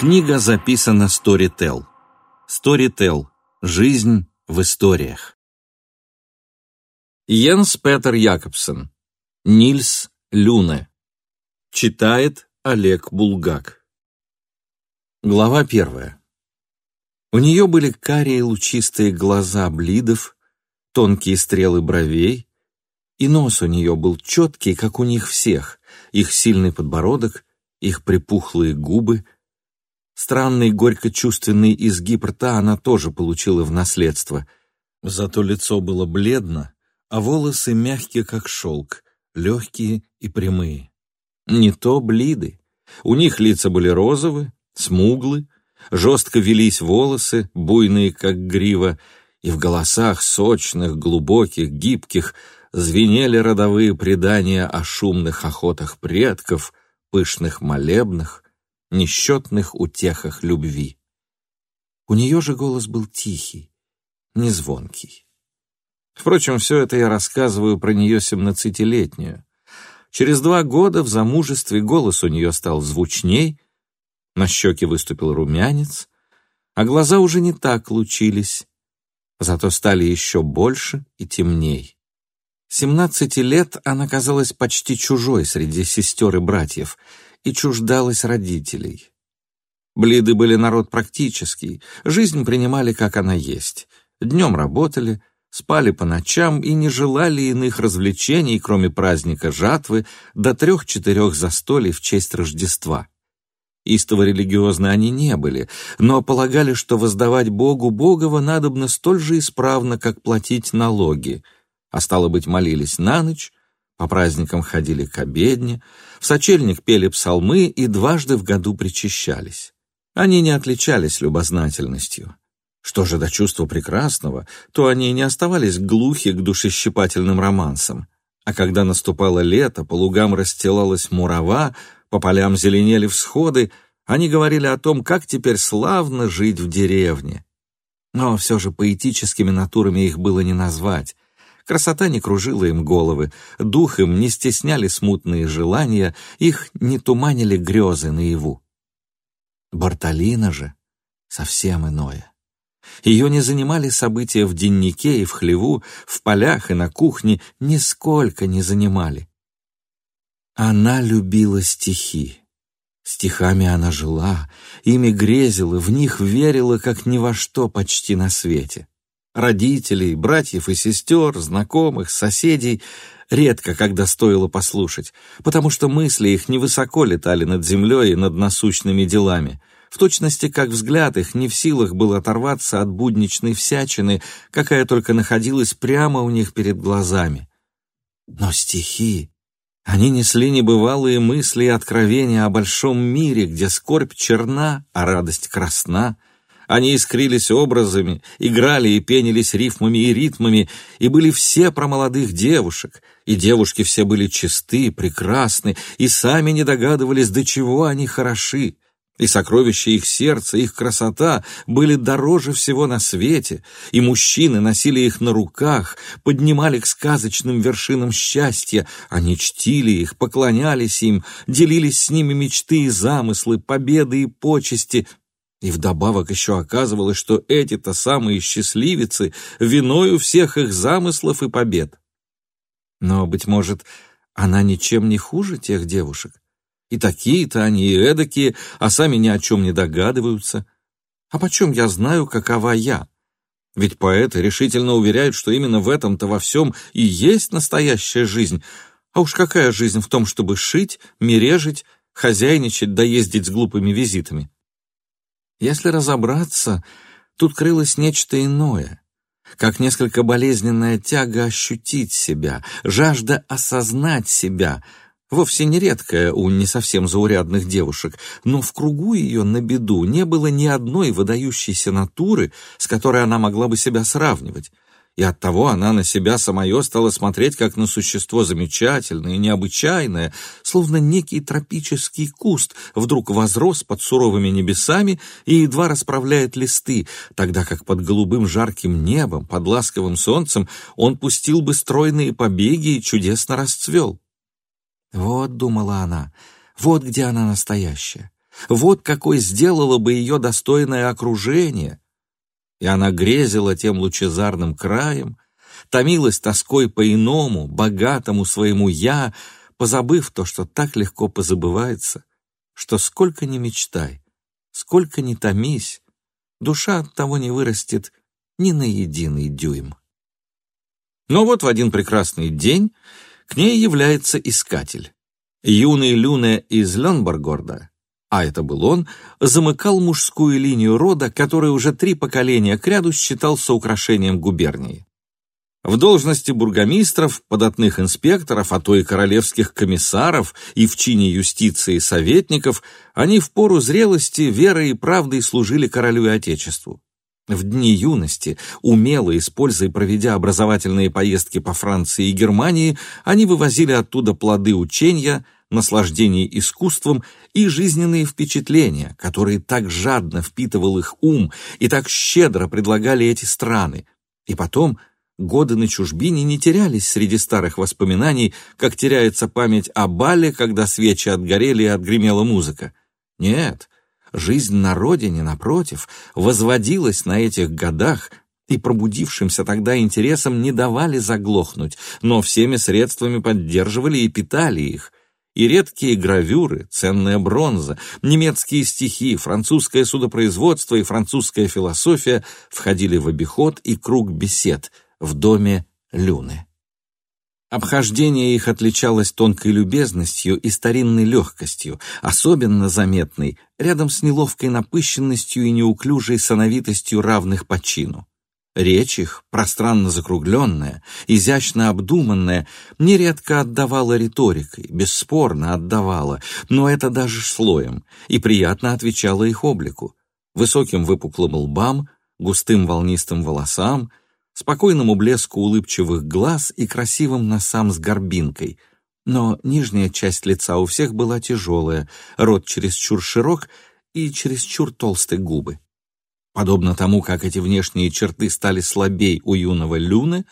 Книга записана Storytel. Storytel. Жизнь в историях. Йенс Петер Якобсен. Нильс Люне. Читает Олег Булгак. Глава первая. У нее были карие лучистые глаза блидов, тонкие стрелы бровей, и нос у нее был четкий, как у них всех, их сильный подбородок, их припухлые губы. Странный горько-чувственный изгиб рта она тоже получила в наследство. Зато лицо было бледно, а волосы мягкие, как шелк, легкие и прямые. Не то блиды. У них лица были розовые, смуглы, жестко велись волосы, буйные, как грива, и в голосах сочных, глубоких, гибких звенели родовые предания о шумных охотах предков, пышных молебнах, несчетных утехах любви. У нее же голос был тихий, незвонкий. Впрочем, все это я рассказываю про нее семнадцатилетнюю. Через два года в замужестве голос у нее стал звучней, на щеке выступил румянец, а глаза уже не так лучились, зато стали еще больше и темней. Семнадцати лет она казалась почти чужой среди сестер и братьев и чуждалась родителей. Блиды были народ практический, жизнь принимали, как она есть. Днем работали, спали по ночам и не желали иных развлечений, кроме праздника жатвы, до трех-четырех застолий в честь Рождества. Истово религиозны они не были, но полагали, что воздавать Богу Богова надобно столь же исправно, как платить налоги — а стало быть, молились на ночь, по праздникам ходили к обедне, в сочельник пели псалмы и дважды в году причащались. Они не отличались любознательностью. Что же до чувства прекрасного, то они не оставались глухи к душещипательным романсам. А когда наступало лето, по лугам расстилалась мурава, по полям зеленели всходы, они говорили о том, как теперь славно жить в деревне. Но все же поэтическими натурами их было не назвать. Красота не кружила им головы, дух им не стесняли смутные желания, их не туманили грезы наяву. Бартолина же совсем иное. Ее не занимали события в деннике и в хлеву, в полях и на кухне, нисколько не занимали. Она любила стихи. Стихами она жила, ими грезила, в них верила, как ни во что почти на свете. Родителей, братьев и сестер, знакомых, соседей редко когда стоило послушать, потому что мысли их невысоко летали над землей и над насущными делами, в точности как взгляд их не в силах был оторваться от будничной всячины, какая только находилась прямо у них перед глазами. Но стихи, они несли небывалые мысли и откровения о большом мире, где скорбь черна, а радость красна — они искрились образами, играли и пенились рифмами и ритмами, и были все про молодых девушек, и девушки все были чисты, прекрасны, и сами не догадывались, до чего они хороши. И сокровища их сердца, их красота были дороже всего на свете, и мужчины носили их на руках, поднимали к сказочным вершинам счастья, они чтили их, поклонялись им, делились с ними мечты и замыслы, победы и почести, и вдобавок еще оказывалось, что эти-то самые счастливицы виною всех их замыслов и побед. Но, быть может, она ничем не хуже тех девушек. И такие-то они, и эдакие, а сами ни о чем не догадываются. А почем я знаю, какова я? Ведь поэты решительно уверяют, что именно в этом-то во всем и есть настоящая жизнь. А уж какая жизнь в том, чтобы шить, мережить, хозяйничать да ездить с глупыми визитами? Если разобраться, тут крылось нечто иное, как несколько болезненная тяга ощутить себя, жажда осознать себя, вовсе не редкая у не совсем заурядных девушек, но в кругу ее на беду не было ни одной выдающейся натуры, с которой она могла бы себя сравнивать, и оттого она на себя самое стала смотреть как на существо замечательное и необычайное, словно некий тропический куст вдруг возрос под суровыми небесами и едва расправляет листы, тогда как под голубым жарким небом, под ласковым солнцем он пустил бы стройные побеги и чудесно расцвел. Вот, думала она, вот где она настоящая. Вот какой сделало бы ее достойное окружение. И она грезила тем лучезарным краем, томилась тоской по иному, богатому своему «я», позабыв то, что так легко позабывается, что сколько ни мечтай, сколько ни томись, душа от того не вырастет ни на единый дюйм. Но вот в один прекрасный день к ней является искатель. Юный Люне из Ленборгорда, а это был он, замыкал мужскую линию рода, который уже три поколения кряду считался украшением губернии. В должности бургомистров, податных инспекторов, а то и королевских комиссаров и в чине юстиции советников они в пору зрелости верой и правдой служили королю и отечеству. В дни юности, умело используя и проведя образовательные поездки по Франции и Германии, они вывозили оттуда плоды учения, наслаждение искусством и жизненные впечатления, которые так жадно впитывал их ум и так щедро предлагали эти страны. И потом годы на чужбине не терялись среди старых воспоминаний, как теряется память о бале, когда свечи отгорели и отгремела музыка. Нет, жизнь на родине, напротив, возводилась на этих годах, и пробудившимся тогда интересам не давали заглохнуть, но всеми средствами поддерживали и питали их. И редкие гравюры, ценная бронза, немецкие стихи, французское судопроизводство и французская философия входили в обиход и круг бесед — в доме Люны. Обхождение их отличалось тонкой любезностью и старинной легкостью, особенно заметной рядом с неловкой напыщенностью и неуклюжей сановитостью равных по чину. Речь их, пространно закругленная, изящно обдуманная, нередко отдавала риторикой, бесспорно отдавала, но это даже слоем, и приятно отвечала их облику, высоким выпуклым лбам, густым волнистым волосам, спокойному блеску улыбчивых глаз и красивым носам с горбинкой. Но нижняя часть лица у всех была тяжелая, рот чересчур широк и чересчур толстые губы. Подобно тому, как эти внешние черты стали слабей у юного Люны,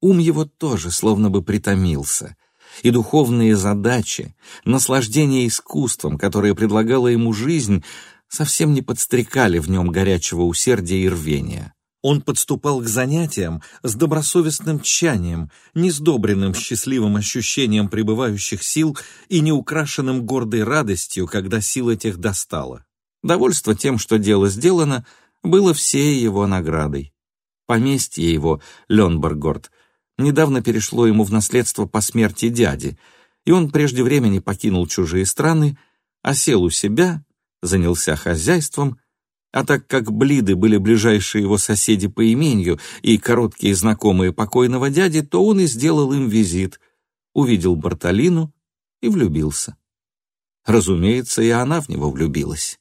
ум его тоже словно бы притомился, и духовные задачи, наслаждение искусством, которое предлагала ему жизнь, совсем не подстрекали в нем горячего усердия и рвения. Он подступал к занятиям с добросовестным тщанием, не сдобренным счастливым ощущением пребывающих сил и не украшенным гордой радостью, когда сила тех достала. Довольство тем, что дело сделано, было всей его наградой. Поместье его, Ленбергорд, недавно перешло ему в наследство по смерти дяди, и он прежде времени покинул чужие страны, осел у себя, занялся хозяйством а так как Блиды были ближайшие его соседи по имению и короткие знакомые покойного дяди, то он и сделал им визит, увидел Бартолину и влюбился. Разумеется, и она в него влюбилась.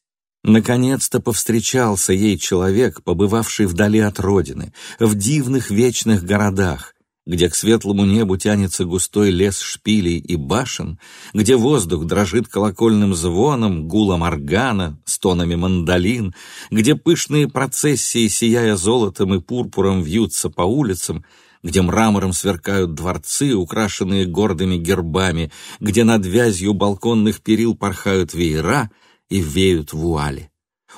Наконец-то повстречался ей человек, побывавший вдали от родины, в дивных вечных городах, где к светлому небу тянется густой лес шпилей и башен, где воздух дрожит колокольным звоном, гулом органа, стонами мандолин, где пышные процессии, сияя золотом и пурпуром, вьются по улицам, где мрамором сверкают дворцы, украшенные гордыми гербами, где над вязью балконных перил порхают веера и веют вуали.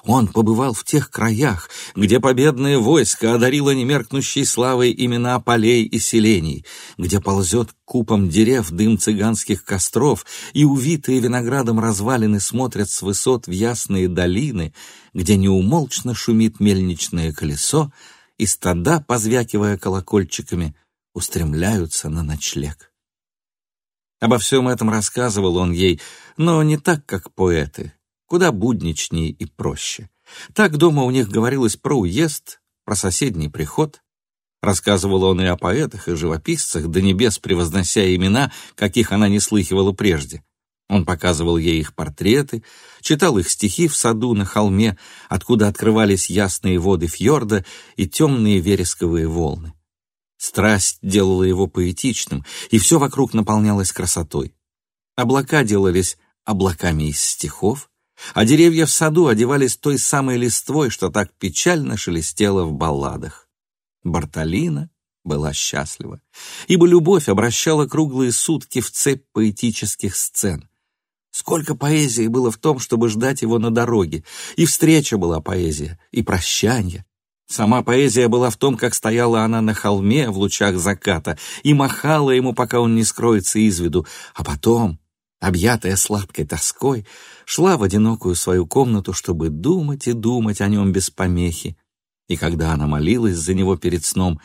Он побывал в тех краях, где победное войско одарило немеркнущей славой имена полей и селений, где ползет купом дерев дым цыганских костров, и увитые виноградом развалины смотрят с высот в ясные долины, где неумолчно шумит мельничное колесо, и стада, позвякивая колокольчиками, устремляются на ночлег. Обо всем этом рассказывал он ей, но не так, как поэты, куда будничнее и проще. Так дома у них говорилось про уезд, про соседний приход. Рассказывал он и о поэтах, и живописцах, до небес превознося имена, каких она не слыхивала прежде. Он показывал ей их портреты, читал их стихи в саду на холме, откуда открывались ясные воды фьорда и темные вересковые волны. Страсть делала его поэтичным, и все вокруг наполнялось красотой. Облака делались облаками из стихов, а деревья в саду одевались той самой листвой, что так печально шелестело в балладах. Бартолина была счастлива, ибо любовь обращала круглые сутки в цепь поэтических сцен. Сколько поэзии было в том, чтобы ждать его на дороге. И встреча была поэзия, и прощание. Сама поэзия была в том, как стояла она на холме в лучах заката и махала ему, пока он не скроется из виду, а потом, объятая сладкой тоской, шла в одинокую свою комнату, чтобы думать и думать о нем без помехи. И когда она молилась за него перед сном,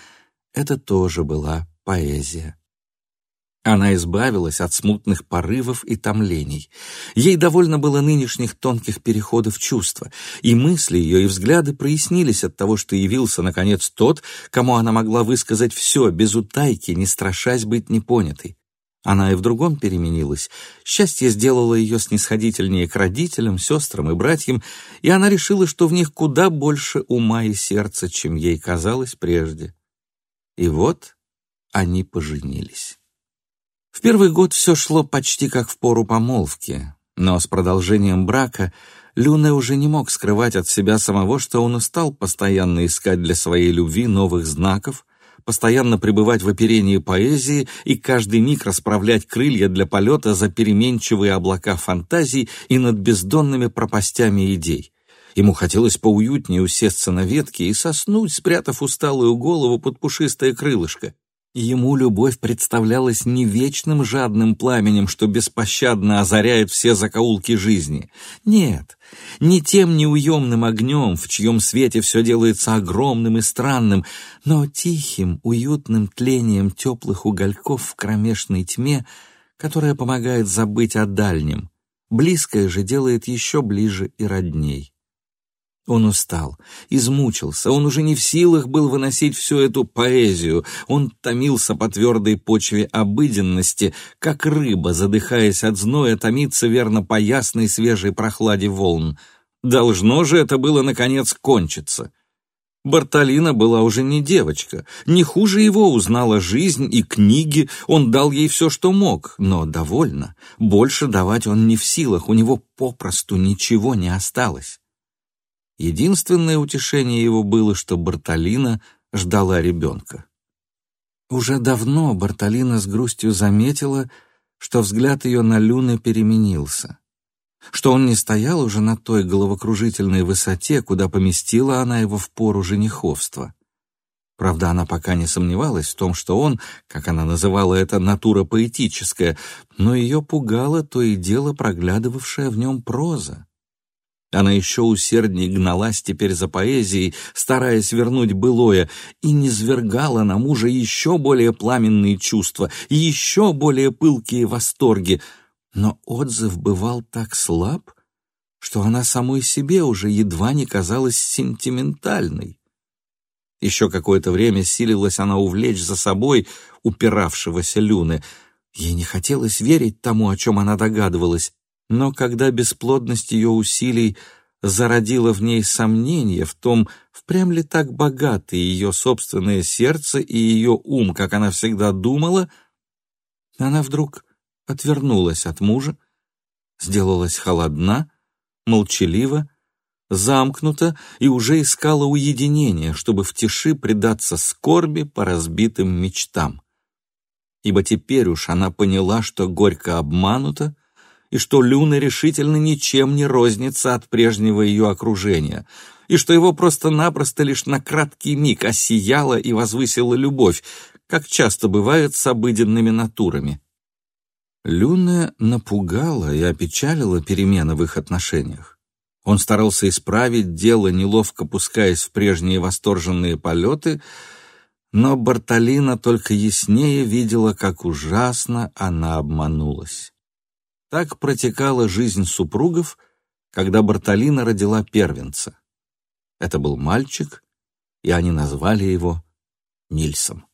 это тоже была поэзия. Она избавилась от смутных порывов и томлений. Ей довольно было нынешних тонких переходов чувства, и мысли ее и взгляды прояснились от того, что явился, наконец, тот, кому она могла высказать все, без утайки, не страшась быть непонятой. Она и в другом переменилась. Счастье сделало ее снисходительнее к родителям, сестрам и братьям, и она решила, что в них куда больше ума и сердца, чем ей казалось прежде. И вот они поженились. В первый год все шло почти как в пору помолвки, но с продолжением брака Люне уже не мог скрывать от себя самого, что он устал постоянно искать для своей любви новых знаков, постоянно пребывать в оперении поэзии и каждый миг расправлять крылья для полета за переменчивые облака фантазий и над бездонными пропастями идей. Ему хотелось поуютнее усесться на ветке и соснуть, спрятав усталую голову под пушистое крылышко. Ему любовь представлялась не вечным жадным пламенем, что беспощадно озаряет все закоулки жизни. Нет, не тем неуемным огнем, в чьем свете все делается огромным и странным, но тихим, уютным тлением теплых угольков в кромешной тьме, которая помогает забыть о дальнем. Близкое же делает еще ближе и родней. Он устал, измучился, он уже не в силах был выносить всю эту поэзию, он томился по твердой почве обыденности, как рыба, задыхаясь от зноя, томится верно по ясной свежей прохладе волн. Должно же это было, наконец, кончиться. Бартолина была уже не девочка, не хуже его узнала жизнь и книги, он дал ей все, что мог, но довольно. Больше давать он не в силах, у него попросту ничего не осталось. Единственное утешение его было, что Бартолина ждала ребенка. Уже давно Бартолина с грустью заметила, что взгляд ее на Люны переменился, что он не стоял уже на той головокружительной высоте, куда поместила она его в пору жениховства. Правда, она пока не сомневалась в том, что он, как она называла это, натура поэтическая, но ее пугало то и дело проглядывавшая в нем проза. Она еще усерднее гналась теперь за поэзией, стараясь вернуть былое, и низвергала на мужа еще более пламенные чувства, еще более пылкие восторги. Но отзыв бывал так слаб, что она самой себе уже едва не казалась сентиментальной. Еще какое-то время силилась она увлечь за собой упиравшегося Люны. Ей не хотелось верить тому, о чем она догадывалась. Но когда бесплодность ее усилий зародила в ней сомнение в том, впрямь ли так богаты ее собственное сердце и ее ум, как она всегда думала, она вдруг отвернулась от мужа, сделалась холодна, молчалива, замкнута и уже искала уединения, чтобы в тиши предаться скорби по разбитым мечтам. Ибо теперь уж она поняла, что горько обманута, и что Люна решительно ничем не рознится от прежнего ее окружения, и что его просто-напросто лишь на краткий миг осияла и возвысила любовь, как часто бывает с обыденными натурами. Люна напугала и опечалила перемены в их отношениях. Он старался исправить дело, неловко пускаясь в прежние восторженные полеты, но Бартолина только яснее видела, как ужасно она обманулась. Так протекала жизнь супругов, когда Бартолина родила первенца. Это был мальчик, и они назвали его Нильсом.